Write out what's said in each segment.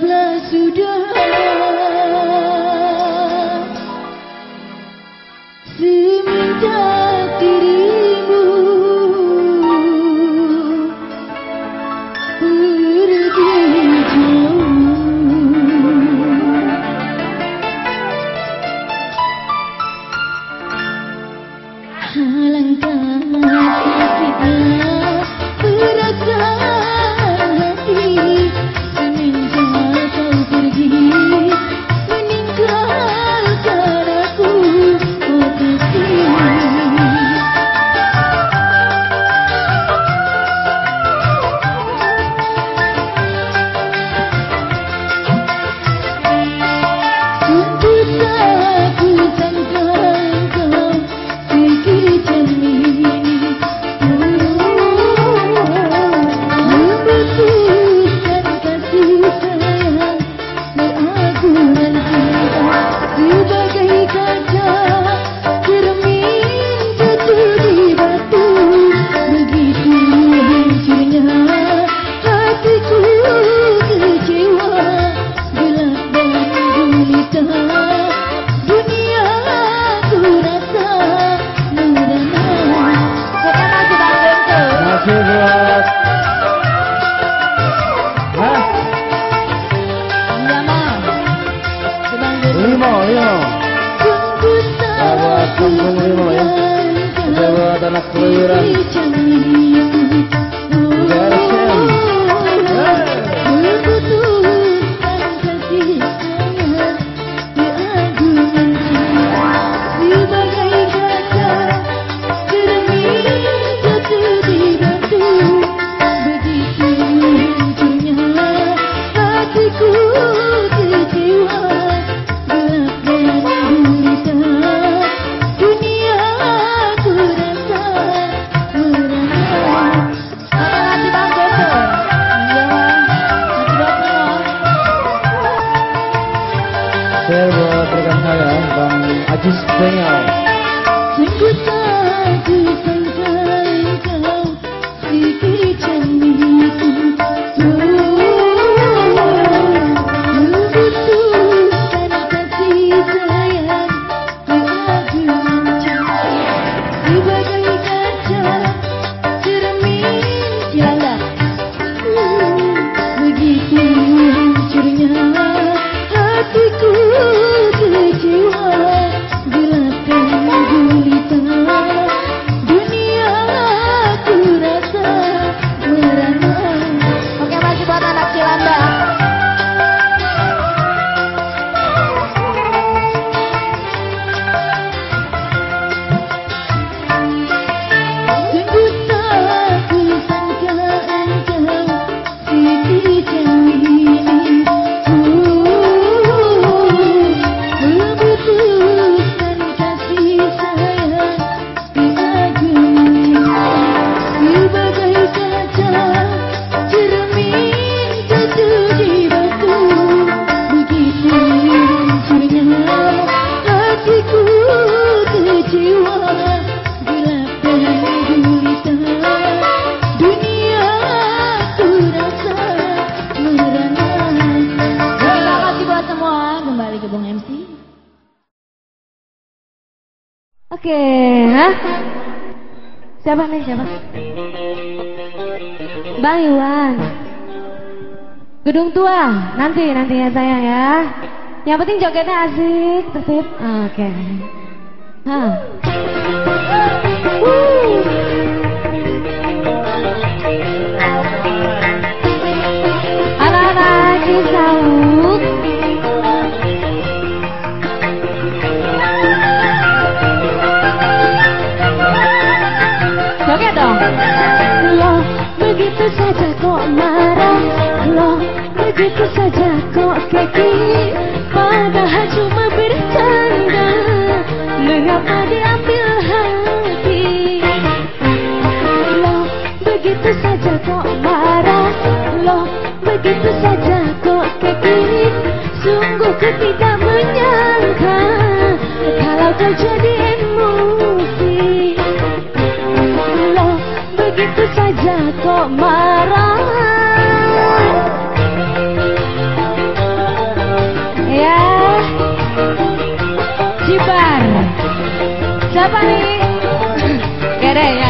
Anggaplah sudah Nanti, nanti ya sayang ya. Yang penting jogetnya asik, tertib. Oke. Okay. Hah. Begitu saja kok marah. Lo begitu saja kok keki Padahal cuma bercanda Mengapa diambil hati Lo begitu saja kok marah Lo begitu saja kok keki Sungguh ku menyangka Kalau kau jadi begitu saja kok marah. Ya. Jibar Siapa nih? Gak ya?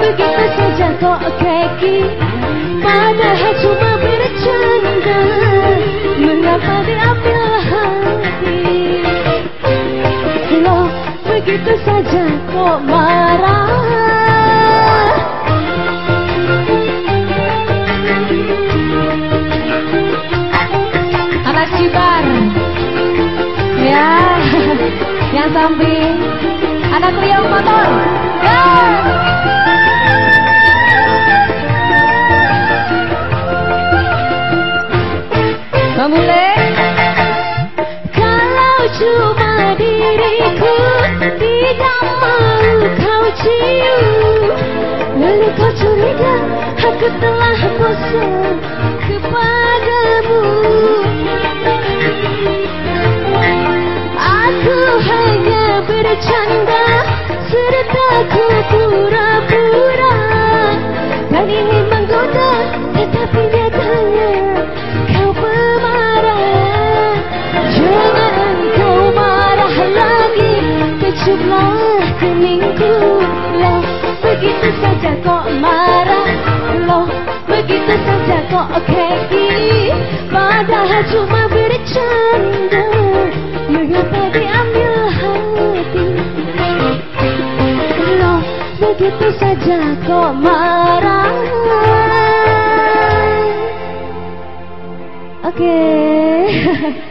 begitu saja kau keki. Padahal cuma bercanda? Mengapa diambil hati? Loh begitu saja kau marah. Anak cibar ya yang samping. Anak riau motor ya Bambule Kalau cuma diriku Tidak mau kau cium. Lalu kau curiga Aku telah Kepadamu. Aku hanya bercanda saja kok marah. Loh begitu saja kok keki Padahal cuma bercanda. Mengapa diambil hati? Loh begitu saja kok marah. Oke